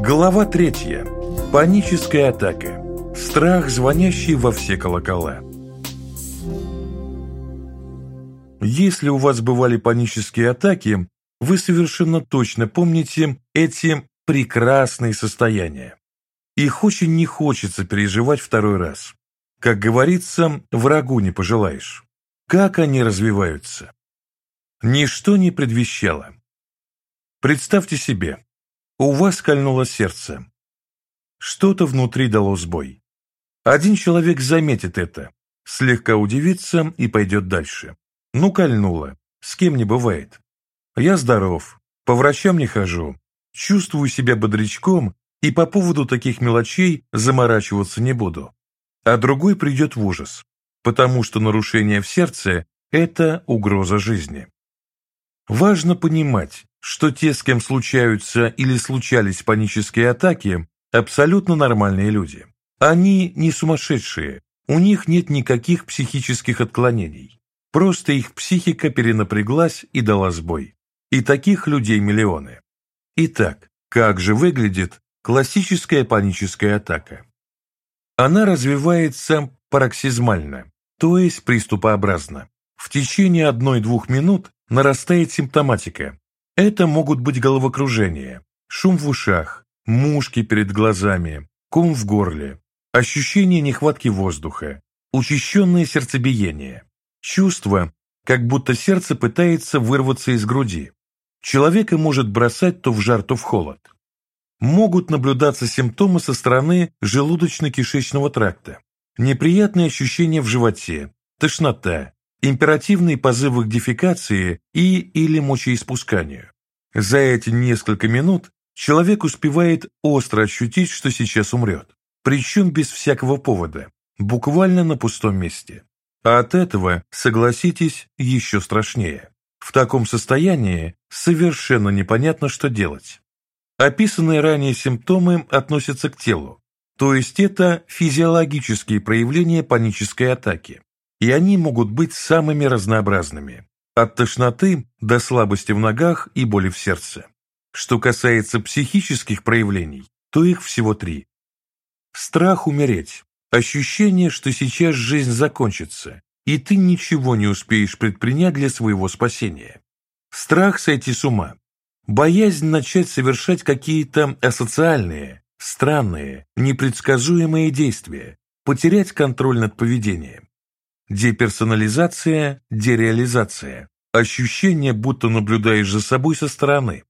Глава третья. Паническая атака. Страх, звонящий во все колокола. Если у вас бывали панические атаки, вы совершенно точно помните эти прекрасные состояния. Их очень не хочется переживать второй раз. Как говорится, врагу не пожелаешь. Как они развиваются? Ничто не предвещало. Представьте себе, у вас кольнуло сердце. Что-то внутри дало сбой. Один человек заметит это, слегка удивится и пойдет дальше. Ну, кольнуло. С кем не бывает. Я здоров, по врачам не хожу, чувствую себя бодрячком и по поводу таких мелочей заморачиваться не буду. А другой придет в ужас, потому что нарушение в сердце – это угроза жизни. Важно понимать, что те, с кем случаются или случались панические атаки, абсолютно нормальные люди. Они не сумасшедшие, у них нет никаких психических отклонений. Просто их психика перенапряглась и дала сбой. И таких людей миллионы. Итак, как же выглядит классическая паническая атака? Она развивается пароксизмально, то есть приступообразно. В течение одной-двух минут нарастает симптоматика. Это могут быть головокружение, шум в ушах, мушки перед глазами, ком в горле, ощущение нехватки воздуха, учащенное сердцебиение, чувство, как будто сердце пытается вырваться из груди. Человека может бросать то в жар, то в холод. Могут наблюдаться симптомы со стороны желудочно-кишечного тракта, неприятные ощущения в животе, тошнота, императивные позывы к дефекации и или мочеиспусканию. За эти несколько минут человек успевает остро ощутить, что сейчас умрет, причем без всякого повода, буквально на пустом месте. А от этого, согласитесь, еще страшнее. В таком состоянии совершенно непонятно, что делать. Описанные ранее симптомы относятся к телу, то есть это физиологические проявления панической атаки и они могут быть самыми разнообразными, от тошноты до слабости в ногах и боли в сердце. Что касается психических проявлений, то их всего три. Страх умереть, ощущение, что сейчас жизнь закончится, и ты ничего не успеешь предпринять для своего спасения. Страх сойти с ума, боязнь начать совершать какие-то асоциальные, странные, непредсказуемые действия, потерять контроль над поведением. Деперсонализация, дереализация. Ощущение, будто наблюдаешь за собой со стороны.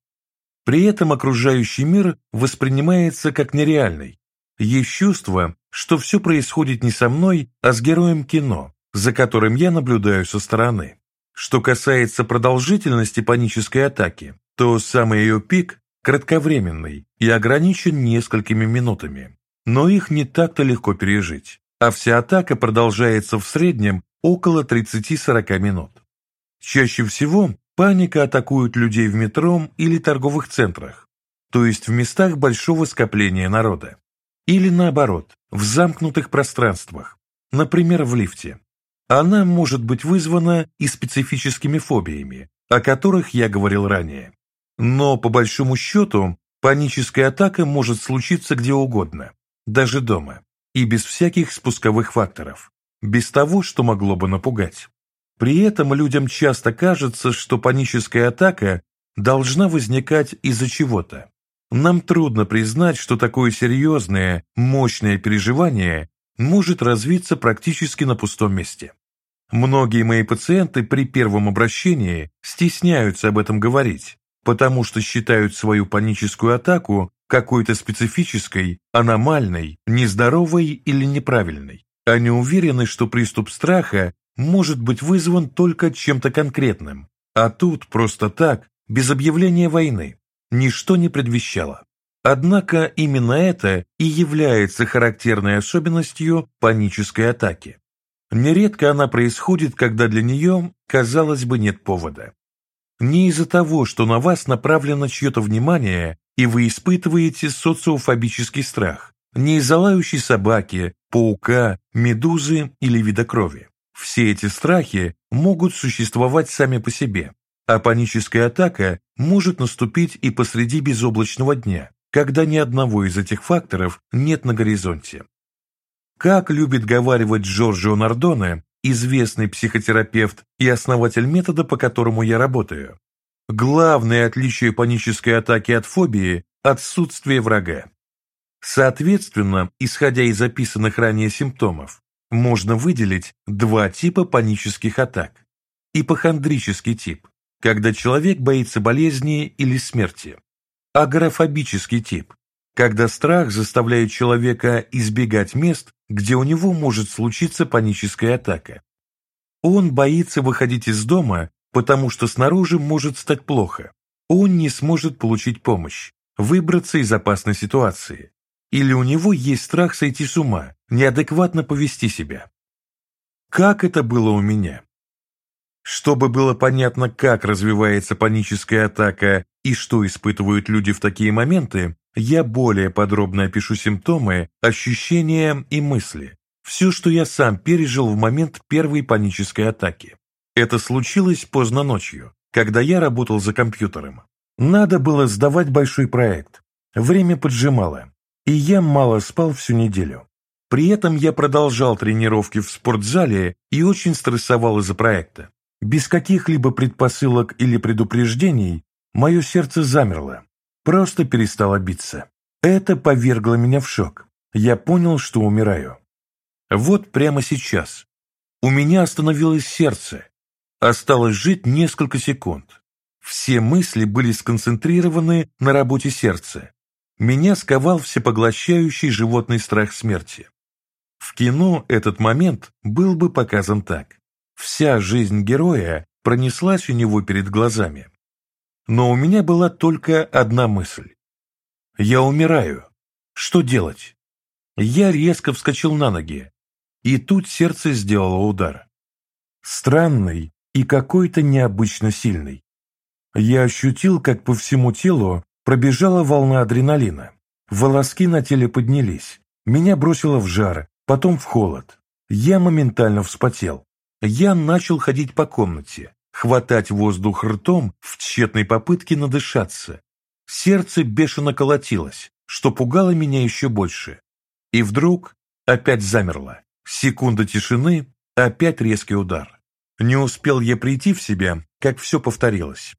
При этом окружающий мир воспринимается как нереальный. Есть чувство, что все происходит не со мной, а с героем кино, за которым я наблюдаю со стороны. Что касается продолжительности панической атаки, то самый ее пик кратковременный и ограничен несколькими минутами. Но их не так-то легко пережить а вся атака продолжается в среднем около 30-40 минут. Чаще всего паника атакует людей в метро или торговых центрах, то есть в местах большого скопления народа. Или наоборот, в замкнутых пространствах, например, в лифте. Она может быть вызвана и специфическими фобиями, о которых я говорил ранее. Но, по большому счету, паническая атака может случиться где угодно, даже дома и без всяких спусковых факторов, без того, что могло бы напугать. При этом людям часто кажется, что паническая атака должна возникать из-за чего-то. Нам трудно признать, что такое серьезное, мощное переживание может развиться практически на пустом месте. Многие мои пациенты при первом обращении стесняются об этом говорить, потому что считают свою паническую атаку какой-то специфической, аномальной, нездоровой или неправильной. Они уверены, что приступ страха может быть вызван только чем-то конкретным, а тут просто так, без объявления войны, ничто не предвещало. Однако именно это и является характерной особенностью панической атаки. Нередко она происходит, когда для нее, казалось бы, нет повода. Не из-за того, что на вас направлено чье-то внимание и вы испытываете социофобический страх, не из-за лающей собаки, паука, медузы или вида крови. Все эти страхи могут существовать сами по себе, а паническая атака может наступить и посреди безоблачного дня, когда ни одного из этих факторов нет на горизонте. Как любит говаривать Джорджио Нардоне, известный психотерапевт и основатель метода, по которому я работаю, главное отличие панической атаки от фобии – отсутствие врага. Соответственно, исходя из описанных ранее симптомов, можно выделить два типа панических атак. Ипохондрический тип, когда человек боится болезни или смерти. Агорафобический тип, когда страх заставляет человека избегать мест, где у него может случиться паническая атака. Он боится выходить из дома, потому что снаружи может стать плохо. Он не сможет получить помощь, выбраться из опасной ситуации. Или у него есть страх сойти с ума, неадекватно повести себя. Как это было у меня? Чтобы было понятно, как развивается паническая атака и что испытывают люди в такие моменты, я более подробно опишу симптомы, ощущения и мысли. Все, что я сам пережил в момент первой панической атаки. Это случилось поздно ночью, когда я работал за компьютером. Надо было сдавать большой проект. Время поджимало, и я мало спал всю неделю. При этом я продолжал тренировки в спортзале и очень стрессовал из-за проекта. Без каких-либо предпосылок или предупреждений мое сердце замерло, просто перестало биться. Это повергло меня в шок. Я понял, что умираю. Вот прямо сейчас. У меня остановилось сердце. Осталось жить несколько секунд. Все мысли были сконцентрированы на работе сердца. Меня сковал всепоглощающий животный страх смерти. В кино этот момент был бы показан так. Вся жизнь героя пронеслась у него перед глазами. Но у меня была только одна мысль. Я умираю. Что делать? Я резко вскочил на ноги, и тут сердце сделало удар. Странный и какой-то необычно сильный. Я ощутил, как по всему телу пробежала волна адреналина. Волоски на теле поднялись. Меня бросило в жар, потом в холод. Я моментально вспотел. Я начал ходить по комнате, хватать воздух ртом в тщетной попытке надышаться. Сердце бешено колотилось, что пугало меня еще больше. И вдруг опять замерло. Секунда тишины, опять резкий удар. Не успел я прийти в себя, как все повторилось.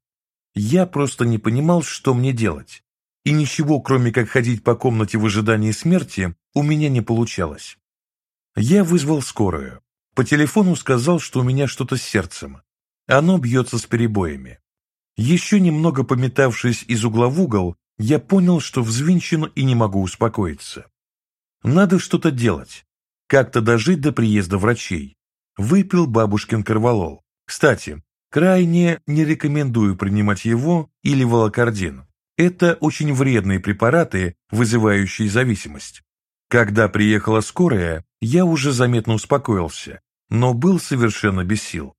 Я просто не понимал, что мне делать. И ничего, кроме как ходить по комнате в ожидании смерти, у меня не получалось. Я вызвал скорую. По телефону сказал, что у меня что-то с сердцем. Оно бьется с перебоями. Еще немного пометавшись из угла в угол, я понял, что взвинчен и не могу успокоиться. Надо что-то делать. Как-то дожить до приезда врачей. Выпил бабушкин корвалол. Кстати, крайне не рекомендую принимать его или волокордин. Это очень вредные препараты, вызывающие зависимость. Когда приехала скорая, я уже заметно успокоился, но был совершенно без сил.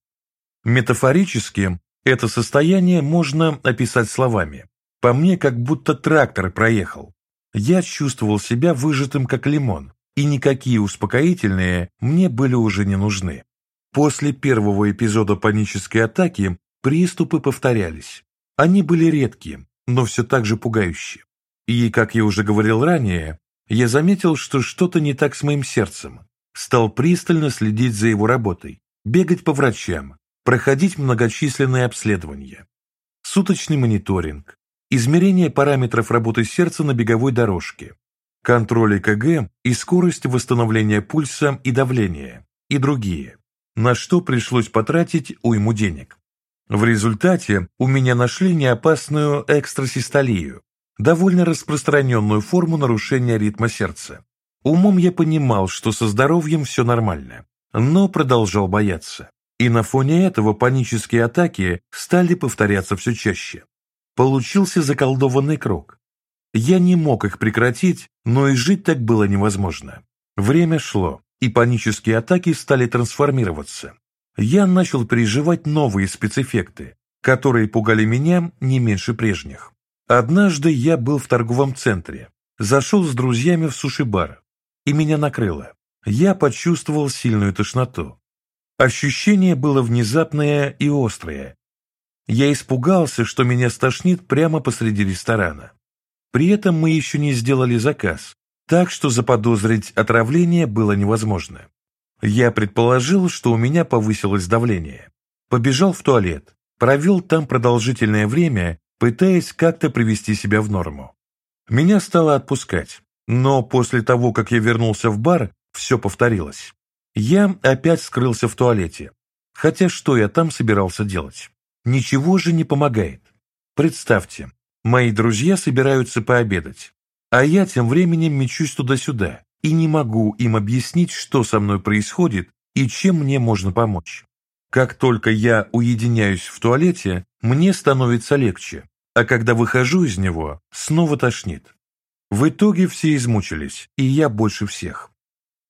Метафорически это состояние можно описать словами. По мне, как будто трактор проехал. Я чувствовал себя выжатым, как лимон, и никакие успокоительные мне были уже не нужны. После первого эпизода панической атаки приступы повторялись. Они были редкие, но все так же пугающие. И, как я уже говорил ранее, я заметил, что что-то не так с моим сердцем. Стал пристально следить за его работой, бегать по врачам, проходить многочисленные обследования. Суточный мониторинг, измерение параметров работы сердца на беговой дорожке, контроль ЭКГ и скорость восстановления пульса и давления, и другие, на что пришлось потратить уйму денег. В результате у меня нашли неопасную экстрасистолию, довольно распространенную форму нарушения ритма сердца. Умом я понимал, что со здоровьем все нормально, но продолжал бояться. И на фоне этого панические атаки стали повторяться все чаще. Получился заколдованный круг. Я не мог их прекратить, но и жить так было невозможно. Время шло, и панические атаки стали трансформироваться. Я начал переживать новые спецэффекты, которые пугали меня не меньше прежних. Однажды я был в торговом центре, зашел с друзьями в суши-бар, и меня накрыло. Я почувствовал сильную тошноту. Ощущение было внезапное и острое. я испугался, что меня стошнит прямо посреди ресторана. При этом мы еще не сделали заказ, так что заподозрить отравление было невозможно. Я предположил, что у меня повысилось давление. Побежал в туалет, провел там продолжительное время, пытаясь как-то привести себя в норму. Меня стало отпускать, но после того, как я вернулся в бар, все повторилось. Я опять скрылся в туалете. Хотя что я там собирался делать? Ничего же не помогает. Представьте, мои друзья собираются пообедать, а я тем временем мечусь туда-сюда и не могу им объяснить, что со мной происходит и чем мне можно помочь. Как только я уединяюсь в туалете, мне становится легче, а когда выхожу из него, снова тошнит. В итоге все измучились, и я больше всех.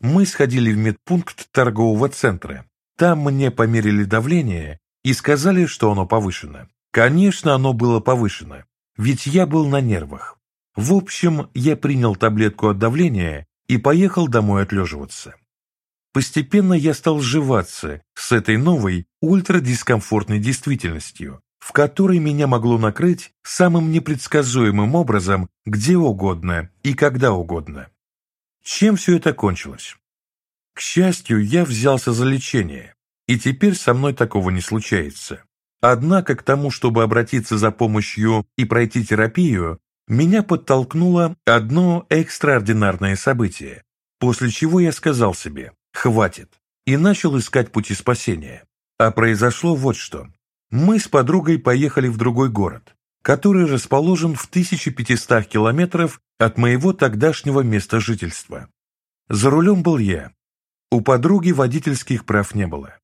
Мы сходили в медпункт торгового центра. Там мне померили давление и сказали, что оно повышено. Конечно, оно было повышено, ведь я был на нервах. В общем, я принял таблетку от давления и поехал домой отлеживаться. Постепенно я стал сживаться с этой новой ультрадискомфортной действительностью, в которой меня могло накрыть самым непредсказуемым образом где угодно и когда угодно. Чем все это кончилось? К счастью, я взялся за лечение, и теперь со мной такого не случается. Однако к тому, чтобы обратиться за помощью и пройти терапию, меня подтолкнуло одно экстраординарное событие, после чего я сказал себе «хватит» и начал искать пути спасения. А произошло вот что. Мы с подругой поехали в другой город, который расположен в 1500 километров от моего тогдашнего места жительства. За рулем был я. У подруги водительских прав не было.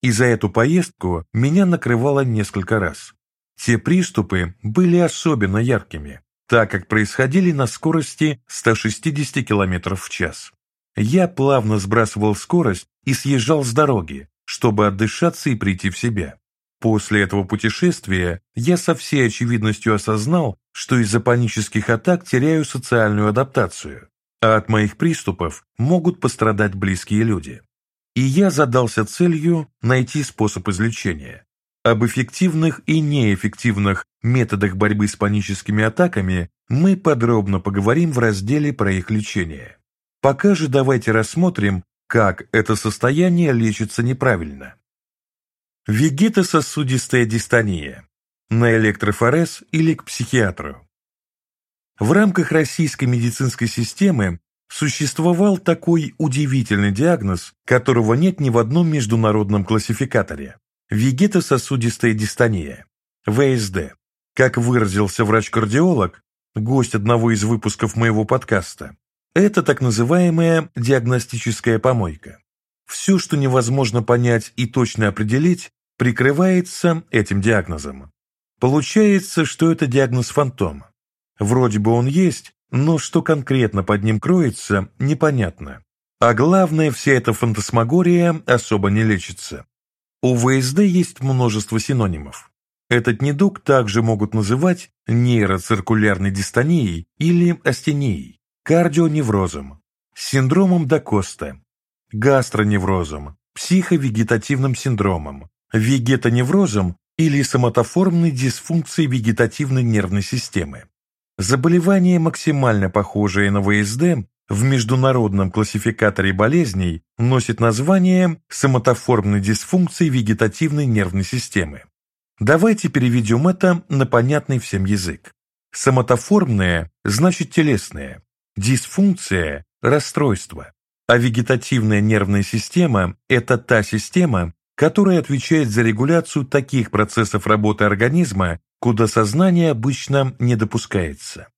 И за эту поездку меня накрывало несколько раз. Те приступы были особенно яркими, так как происходили на скорости 160 км в час. Я плавно сбрасывал скорость и съезжал с дороги, чтобы отдышаться и прийти в себя. После этого путешествия я со всей очевидностью осознал, что из-за панических атак теряю социальную адаптацию, а от моих приступов могут пострадать близкие люди. И я задался целью найти способ излечения. Об эффективных и неэффективных методах борьбы с паническими атаками мы подробно поговорим в разделе про их лечение. Пока же давайте рассмотрим, как это состояние лечится неправильно. Вегетососудистая дистония. На электрофорез или к психиатру. В рамках российской медицинской системы существовал такой удивительный диагноз, которого нет ни в одном международном классификаторе – вегетососудистая дистония, ВСД. Как выразился врач-кардиолог, гость одного из выпусков моего подкаста, это так называемая диагностическая помойка. Все, что невозможно понять и точно определить, прикрывается этим диагнозом. Получается, что это диагноз фантома. Вроде бы он есть, но что конкретно под ним кроется, непонятно. А главное, вся эта фантасмагория особо не лечится. У ВСД есть множество синонимов. Этот недуг также могут называть нейроциркулярной дистонией или астенией, кардионеврозом, синдромом Дакоста, гастроневрозом, психовегетативным синдромом, вегетоневрозом или соматоформной дисфункцией вегетативной нервной системы. Заболевание, максимально похожее на ВСД, в международном классификаторе болезней носит название соматоформной дисфункции вегетативной нервной системы. Давайте переведем это на понятный всем язык. Соматоформное значит телесное, Дисфункция – расстройство, а вегетативная нервная система – это та система, которая отвечает за регуляцию таких процессов работы организма, куда сознание обычно не допускается.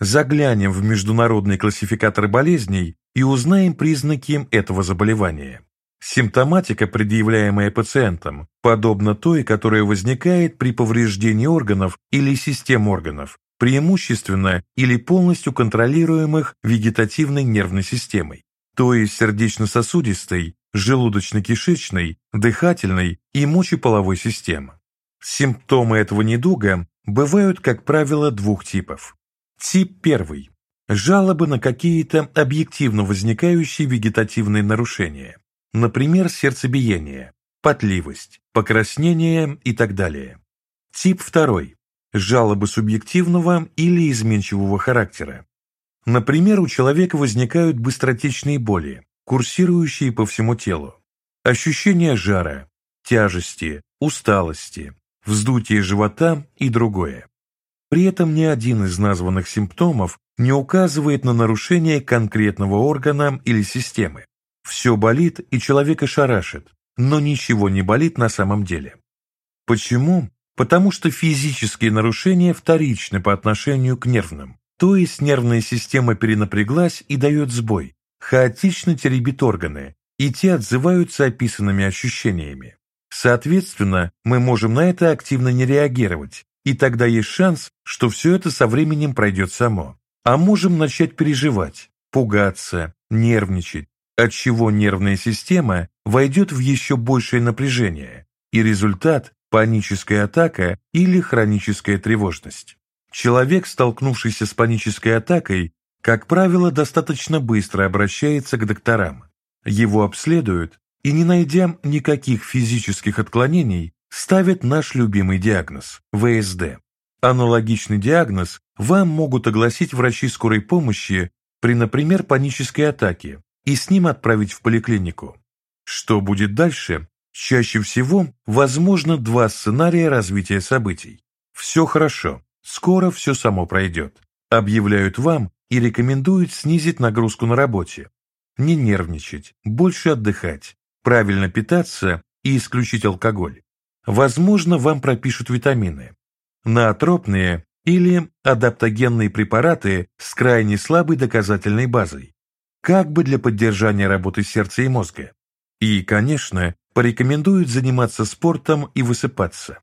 Заглянем в международный классификатор болезней и узнаем признаки этого заболевания. Симптоматика, предъявляемая пациентам, подобна той, которая возникает при повреждении органов или систем органов, преимущественно или полностью контролируемых вегетативной нервной системой, то есть сердечно-сосудистой, желудочно-кишечной, дыхательной и мочеполовой системы. Симптомы этого недуга бывают, как правило, двух типов. Тип первый – жалобы на какие-то объективно возникающие вегетативные нарушения, например, сердцебиение, потливость, покраснение и так далее. Тип второй – жалобы субъективного или изменчивого характера. Например, у человека возникают быстротечные боли, курсирующие по всему телу, ощущение жара, тяжести, усталости, вздутие живота и другое. При этом ни один из названных симптомов не указывает на нарушение конкретного органа или системы. Все болит и человека шарашит, но ничего не болит на самом деле. Почему? Потому что физические нарушения вторичны по отношению к нервным. То есть нервная система перенапряглась и дает сбой, хаотично теребит органы, и те отзываются описанными ощущениями. Соответственно, мы можем на это активно не реагировать, и тогда есть шанс, что все это со временем пройдет само. А можем начать переживать, пугаться, нервничать, отчего нервная система войдет в еще большее напряжение, и результат – паническая атака или хроническая тревожность. Человек, столкнувшийся с панической атакой, как правило, достаточно быстро обращается к докторам. Его обследуют и, не найдя никаких физических отклонений, ставят наш любимый диагноз – ВСД. Аналогичный диагноз вам могут огласить врачи скорой помощи при, например, панической атаке и с ним отправить в поликлинику. Что будет дальше? Чаще всего возможно два сценария развития событий. Все хорошо, скоро все само пройдет. Объявляют вам и рекомендуют снизить нагрузку на работе. Не нервничать, больше отдыхать, правильно питаться и исключить алкоголь. Возможно, вам пропишут витамины. Наотропные или адаптогенные препараты с крайне слабой доказательной базой, как бы для поддержания работы сердца и мозга. И, конечно, порекомендуют заниматься спортом и высыпаться.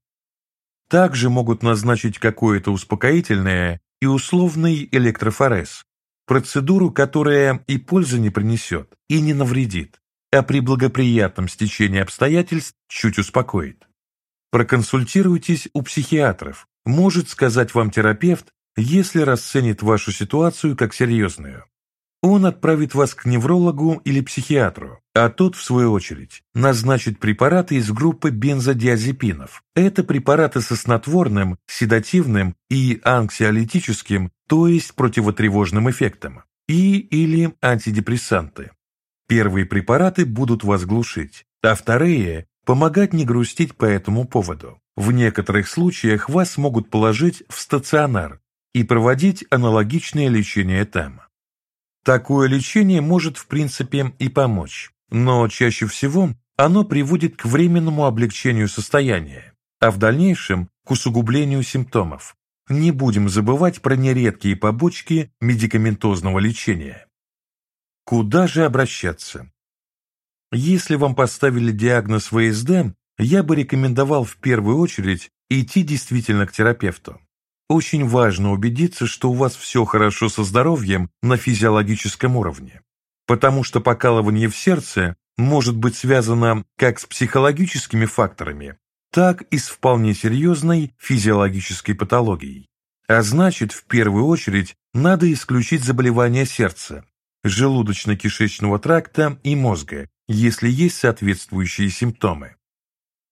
Также могут назначить какое-то успокоительное и условный электрофорез, процедуру, которая и пользы не принесет, и не навредит, а при благоприятном стечении обстоятельств чуть успокоит. Проконсультируйтесь у психиатров, может сказать вам терапевт, если расценит вашу ситуацию как серьезную. Он отправит вас к неврологу или психиатру, а тот, в свою очередь, назначит препараты из группы бензодиазепинов. Это препараты со снотворным, седативным и анксиолитическим, то есть противотревожным эффектом, и или антидепрессанты. Первые препараты будут вас глушить, а вторые – помогать не грустить по этому поводу. В некоторых случаях вас могут положить в стационар и проводить аналогичное лечение там. Такое лечение может в принципе и помочь, но чаще всего оно приводит к временному облегчению состояния, а в дальнейшем к усугублению симптомов. Не будем забывать про нередкие побочки медикаментозного лечения. Куда же обращаться? Если вам поставили диагноз ВСД, я бы рекомендовал в первую очередь идти действительно к терапевту. Очень важно убедиться, что у вас все хорошо со здоровьем на физиологическом уровне, потому что покалывание в сердце может быть связано как с психологическими факторами, так и с вполне серьезной физиологической патологией. А значит, в первую очередь, надо исключить заболевания сердца, желудочно-кишечного тракта и мозга, если есть соответствующие симптомы.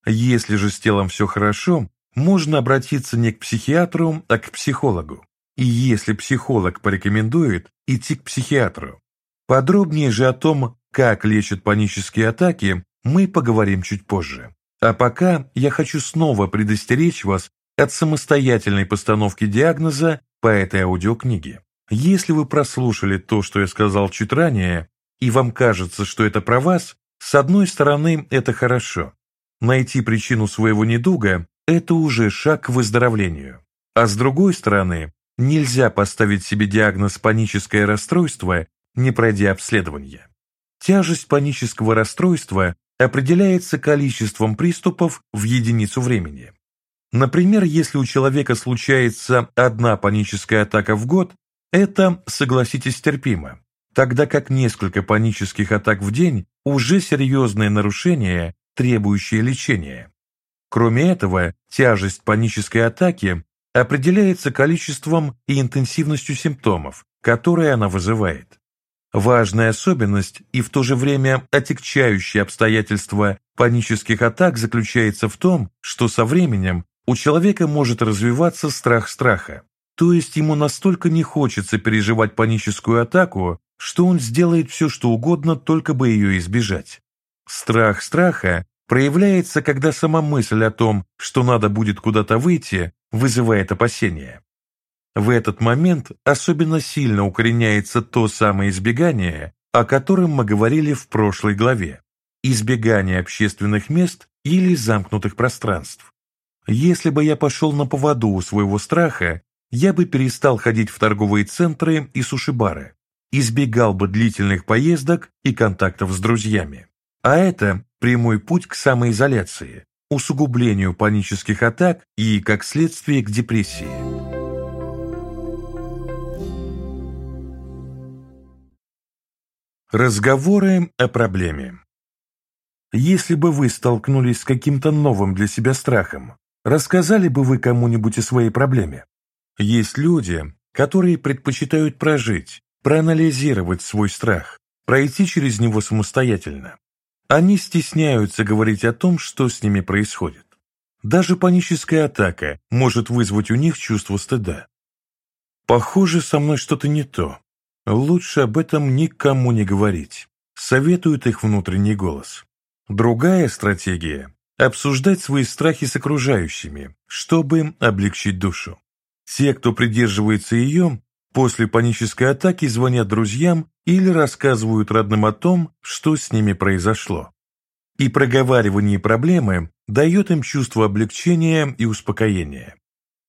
Если же с телом все хорошо, можно обратиться не к психиатру, а к психологу. И если психолог порекомендует, идти к психиатру. Подробнее же о том, как лечат панические атаки, мы поговорим чуть позже. А пока я хочу снова предостеречь вас от самостоятельной постановки диагноза по этой аудиокниге. Если вы прослушали то, что я сказал чуть ранее, и вам кажется, что это про вас, с одной стороны, это хорошо. Найти причину своего недуга это уже шаг к выздоровлению. А с другой стороны, нельзя поставить себе диагноз паническое расстройство, не пройдя обследование. Тяжесть панического расстройства определяется количеством приступов в единицу времени. Например, если у человека случается одна паническая атака в год, это, согласитесь, терпимо, тогда как несколько панических атак в день уже серьезное нарушение, требующее лечения. Кроме этого, тяжесть панической атаки определяется количеством и интенсивностью симптомов, которые она вызывает. Важная особенность и в то же время отягчающее обстоятельство панических атак заключается в том, что со временем у человека может развиваться страх страха, то есть ему настолько не хочется переживать паническую атаку, что он сделает все, что угодно, только бы ее избежать. Страх страха проявляется, когда сама мысль о том, что надо будет куда-то выйти, вызывает опасения. В этот момент особенно сильно укореняется то самое избегание, о котором мы говорили в прошлой главе. Избегание общественных мест или замкнутых пространств. Если бы я пошел на поводу у своего страха, я бы перестал ходить в торговые центры и суши-бары, избегал бы длительных поездок и контактов с друзьями. А это прямой путь к самоизоляции, усугублению панических атак и, как следствие, к депрессии. Разговоры о проблеме. Если бы вы столкнулись с каким-то новым для себя страхом, рассказали бы вы кому-нибудь о своей проблеме? Есть люди, которые предпочитают прожить, проанализировать свой страх, пройти через него самостоятельно. Они стесняются говорить о том, что с ними происходит. Даже паническая атака может вызвать у них чувство стыда. «Похоже, со мной что-то не то. Лучше об этом никому не говорить», — советует их внутренний голос. Другая стратегия – обсуждать свои страхи с окружающими, чтобы облегчить душу. Те, кто придерживается ее, после панической атаки звонят друзьям или рассказывают родным о том, что с ними произошло. И проговаривание проблемы дает им чувство облегчения и успокоения.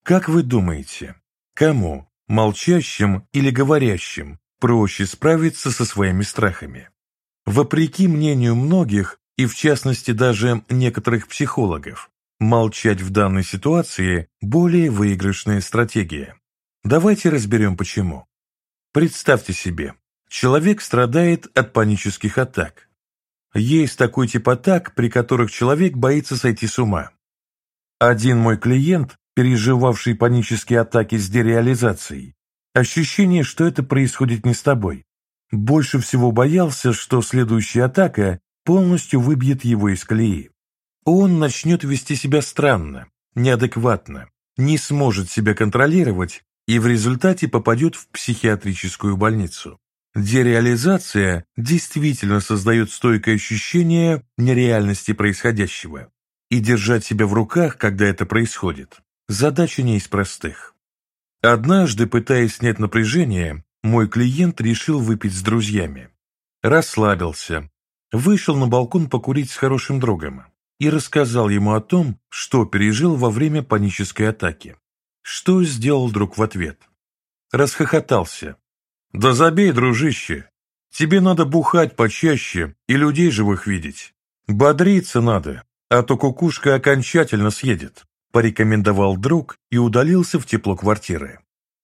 Как вы думаете, кому, молчащим или говорящим, проще справиться со своими страхами? Вопреки мнению многих, и в частности даже некоторых психологов, Молчать в данной ситуации – более выигрышная стратегия. Давайте разберем почему. Представьте себе, человек страдает от панических атак. Есть такой тип атак, при которых человек боится сойти с ума. Один мой клиент, переживавший панические атаки с дереализацией, ощущение, что это происходит не с тобой, больше всего боялся, что следующая атака полностью выбьет его из колеи он начнет вести себя странно, неадекватно, не сможет себя контролировать и в результате попадет в психиатрическую больницу. Дереализация действительно создает стойкое ощущение нереальности происходящего. И держать себя в руках, когда это происходит, задача не из простых. Однажды, пытаясь снять напряжение, мой клиент решил выпить с друзьями. Расслабился, вышел на балкон покурить с хорошим другом и рассказал ему о том, что пережил во время панической атаки. Что сделал друг в ответ? Расхохотался. «Да забей, дружище! Тебе надо бухать почаще и людей живых видеть. Бодриться надо, а то кукушка окончательно съедет», порекомендовал друг и удалился в тепло квартиры.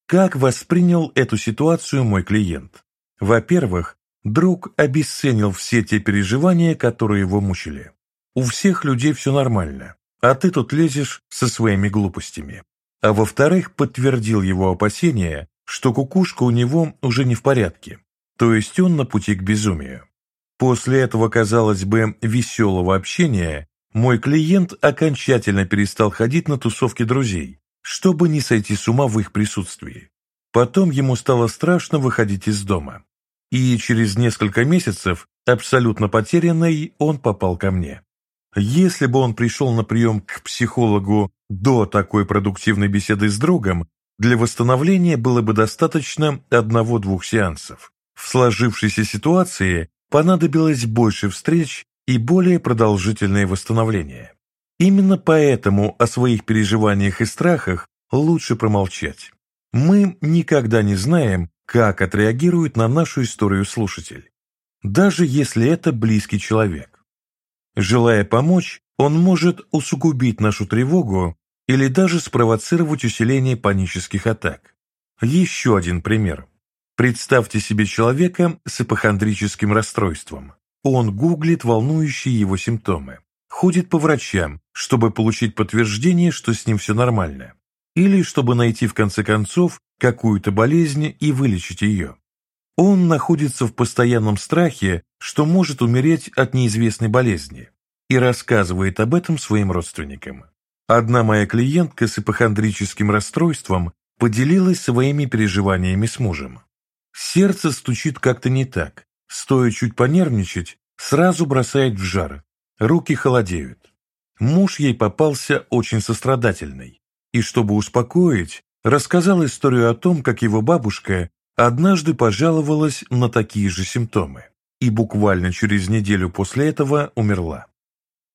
Как воспринял эту ситуацию мой клиент? Во-первых, друг обесценил все те переживания, которые его мучили. У всех людей все нормально, а ты тут лезешь со своими глупостями. А во-вторых, подтвердил его опасения, что кукушка у него уже не в порядке, то есть он на пути к безумию. После этого, казалось бы, веселого общения, мой клиент окончательно перестал ходить на тусовки друзей, чтобы не сойти с ума в их присутствии. Потом ему стало страшно выходить из дома. И через несколько месяцев, абсолютно потерянный, он попал ко мне. Если бы он пришел на прием к психологу до такой продуктивной беседы с другом, для восстановления было бы достаточно одного-двух сеансов. В сложившейся ситуации понадобилось больше встреч и более продолжительное восстановление. Именно поэтому о своих переживаниях и страхах лучше промолчать. Мы никогда не знаем, как отреагирует на нашу историю слушатель, даже если это близкий человек. Желая помочь, он может усугубить нашу тревогу или даже спровоцировать усиление панических атак. Еще один пример. Представьте себе человека с ипохондрическим расстройством. Он гуглит волнующие его симптомы, ходит по врачам, чтобы получить подтверждение, что с ним все нормально, или чтобы найти в конце концов какую-то болезнь и вылечить ее. Он находится в постоянном страхе, что может умереть от неизвестной болезни, и рассказывает об этом своим родственникам. Одна моя клиентка с ипохондрическим расстройством поделилась своими переживаниями с мужем. Сердце стучит как-то не так. Стоя чуть понервничать, сразу бросает в жар. Руки холодеют. Муж ей попался очень сострадательный. И чтобы успокоить, рассказал историю о том, как его бабушка однажды пожаловалась на такие же симптомы и буквально через неделю после этого умерла.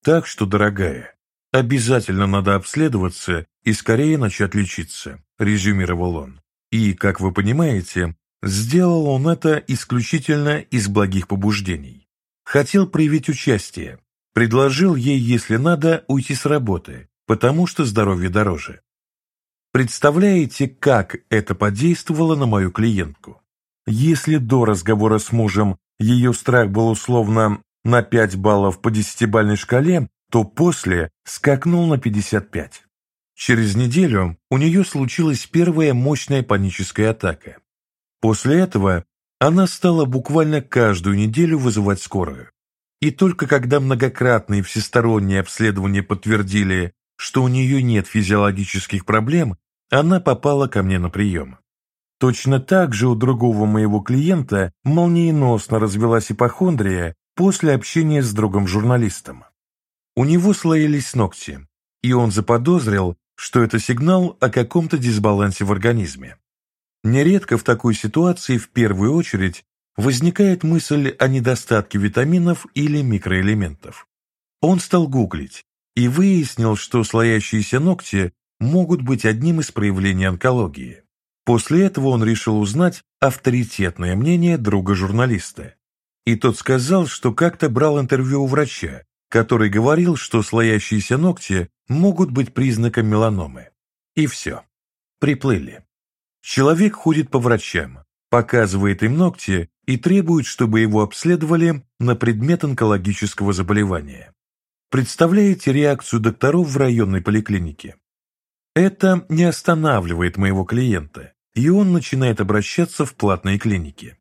Так что, дорогая, обязательно надо обследоваться и скорее начать лечиться, резюмировал он. И, как вы понимаете, сделал он это исключительно из благих побуждений. Хотел проявить участие, предложил ей, если надо, уйти с работы, потому что здоровье дороже. Представляете, как это подействовало на мою клиентку? Если до разговора с мужем ее страх был условно на 5 баллов по десятибальной шкале, то после скакнул на 55. Через неделю у нее случилась первая мощная паническая атака. После этого она стала буквально каждую неделю вызывать скорую. И только когда многократные всесторонние обследования подтвердили, что у нее нет физиологических проблем, она попала ко мне на прием. Точно так же у другого моего клиента молниеносно развелась ипохондрия после общения с другом-журналистом. У него слоились ногти, и он заподозрил, что это сигнал о каком-то дисбалансе в организме. Нередко в такой ситуации в первую очередь возникает мысль о недостатке витаминов или микроэлементов. Он стал гуглить и выяснил, что слоящиеся ногти могут быть одним из проявлений онкологии. После этого он решил узнать авторитетное мнение друга-журналиста. И тот сказал, что как-то брал интервью у врача, который говорил, что слоящиеся ногти могут быть признаком меланомы. И все. Приплыли. Человек ходит по врачам, показывает им ногти и требует, чтобы его обследовали на предмет онкологического заболевания. Представляете реакцию докторов в районной поликлинике? Это не останавливает моего клиента, и он начинает обращаться в платные клиники.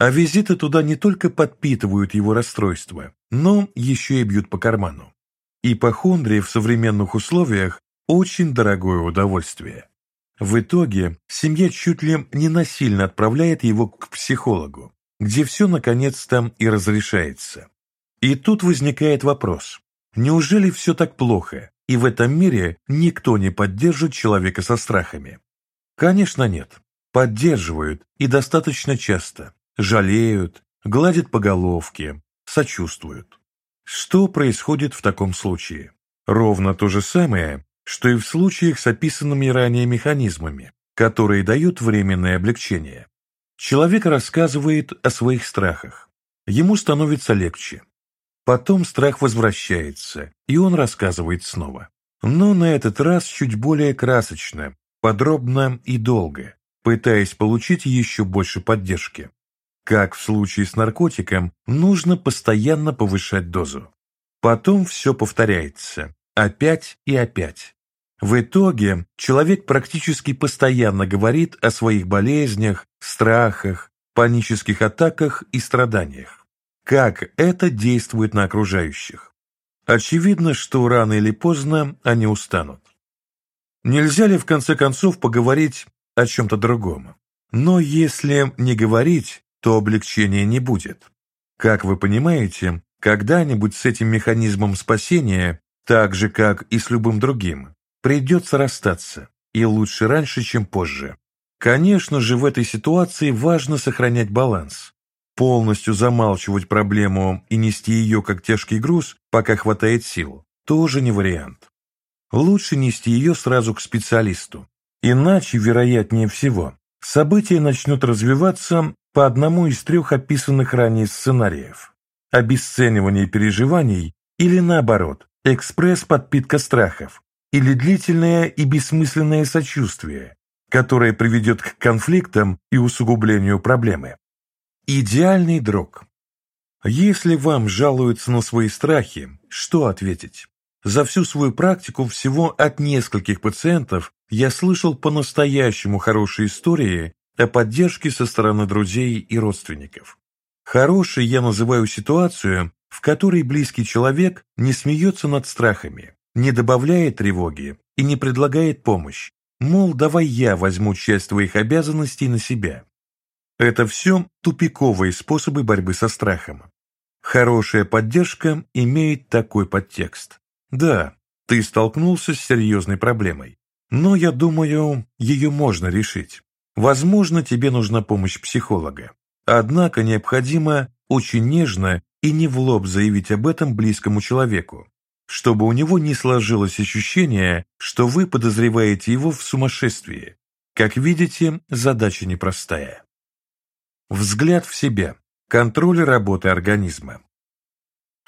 А визиты туда не только подпитывают его расстройство, но еще и бьют по карману. Ипохондрия в современных условиях – очень дорогое удовольствие. В итоге семья чуть ли не насильно отправляет его к психологу, где все наконец-то и разрешается. И тут возникает вопрос, неужели все так плохо, и в этом мире никто не поддержит человека со страхами. Конечно, нет. Поддерживают и достаточно часто. Жалеют, гладят по головке, сочувствуют. Что происходит в таком случае? Ровно то же самое, что и в случаях с описанными ранее механизмами, которые дают временное облегчение. Человек рассказывает о своих страхах. Ему становится легче. Потом страх возвращается, и он рассказывает снова. Но на этот раз чуть более красочно, подробно и долго, пытаясь получить еще больше поддержки. Как в случае с наркотиком, нужно постоянно повышать дозу. Потом все повторяется, опять и опять. В итоге человек практически постоянно говорит о своих болезнях, страхах, панических атаках и страданиях. Как это действует на окружающих? Очевидно, что рано или поздно они устанут. Нельзя ли в конце концов поговорить о чем-то другом? Но если не говорить, то облегчения не будет. Как вы понимаете, когда-нибудь с этим механизмом спасения, так же как и с любым другим, придется расстаться, и лучше раньше, чем позже. Конечно же, в этой ситуации важно сохранять баланс, Полностью замалчивать проблему и нести ее как тяжкий груз, пока хватает сил, тоже не вариант. Лучше нести ее сразу к специалисту. Иначе, вероятнее всего, события начнут развиваться по одному из трех описанных ранее сценариев. Обесценивание переживаний или наоборот, экспресс-подпитка страхов или длительное и бессмысленное сочувствие, которое приведет к конфликтам и усугублению проблемы. Идеальный друг. Если вам жалуются на свои страхи, что ответить? За всю свою практику всего от нескольких пациентов я слышал по-настоящему хорошие истории о поддержке со стороны друзей и родственников. Хорошей я называю ситуацию, в которой близкий человек не смеется над страхами, не добавляет тревоги и не предлагает помощь, мол, давай я возьму часть твоих обязанностей на себя. Это все тупиковые способы борьбы со страхом. Хорошая поддержка имеет такой подтекст. Да, ты столкнулся с серьезной проблемой, но я думаю, ее можно решить. Возможно, тебе нужна помощь психолога. Однако необходимо очень нежно и не в лоб заявить об этом близкому человеку, чтобы у него не сложилось ощущение, что вы подозреваете его в сумасшествии. Как видите, задача непростая. Взгляд в себя. Контроль работы организма.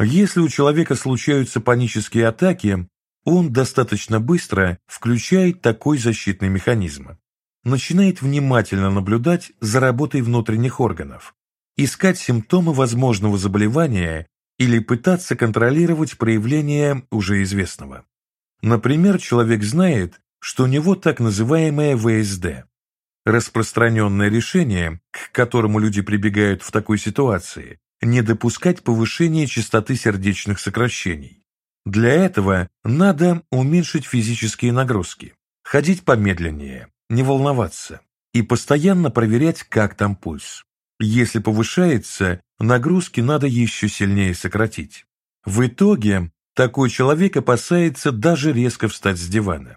Если у человека случаются панические атаки, он достаточно быстро включает такой защитный механизм. Начинает внимательно наблюдать за работой внутренних органов, искать симптомы возможного заболевания или пытаться контролировать проявление уже известного. Например, человек знает, что у него так называемое ВСД. Распространенное решение, к которому люди прибегают в такой ситуации, не допускать повышения частоты сердечных сокращений. Для этого надо уменьшить физические нагрузки, ходить помедленнее, не волноваться и постоянно проверять, как там пульс. Если повышается, нагрузки надо еще сильнее сократить. В итоге такой человек опасается даже резко встать с дивана.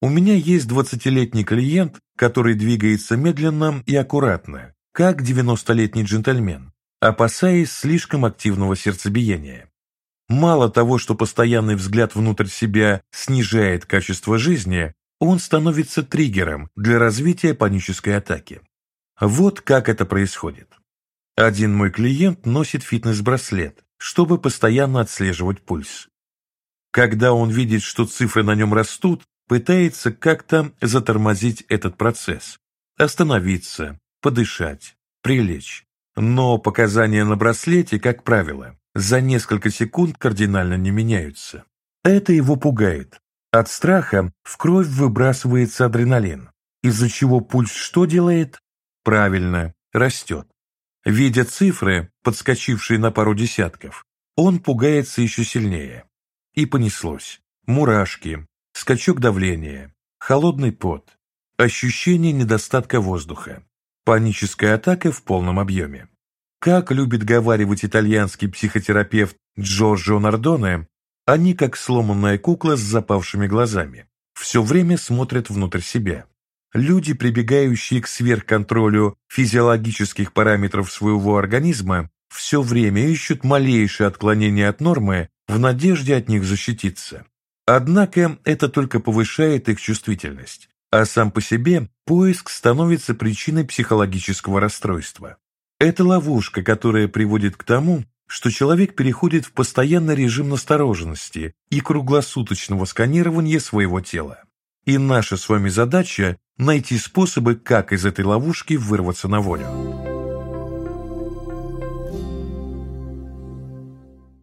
У меня есть 20-летний клиент, который двигается медленно и аккуратно, как 90-летний джентльмен, опасаясь слишком активного сердцебиения. Мало того, что постоянный взгляд внутрь себя снижает качество жизни, он становится триггером для развития панической атаки. Вот как это происходит. Один мой клиент носит фитнес-браслет, чтобы постоянно отслеживать пульс. Когда он видит, что цифры на нем растут, пытается как-то затормозить этот процесс, остановиться, подышать, прилечь. Но показания на браслете, как правило, за несколько секунд кардинально не меняются. Это его пугает. От страха в кровь выбрасывается адреналин, из-за чего пульс что делает? Правильно, растет. Видя цифры, подскочившие на пару десятков, он пугается еще сильнее. И понеслось. Мурашки, скачок давления, холодный пот, ощущение недостатка воздуха, паническая атака в полном объеме. Как любит говаривать итальянский психотерапевт Джорджо Нардоне, они как сломанная кукла с запавшими глазами, все время смотрят внутрь себя. Люди, прибегающие к сверхконтролю физиологических параметров своего организма, все время ищут малейшие отклонения от нормы в надежде от них защититься. Однако это только повышает их чувствительность, а сам по себе поиск становится причиной психологического расстройства. Это ловушка, которая приводит к тому, что человек переходит в постоянный режим настороженности и круглосуточного сканирования своего тела. И наша с вами задача – найти способы, как из этой ловушки вырваться на волю.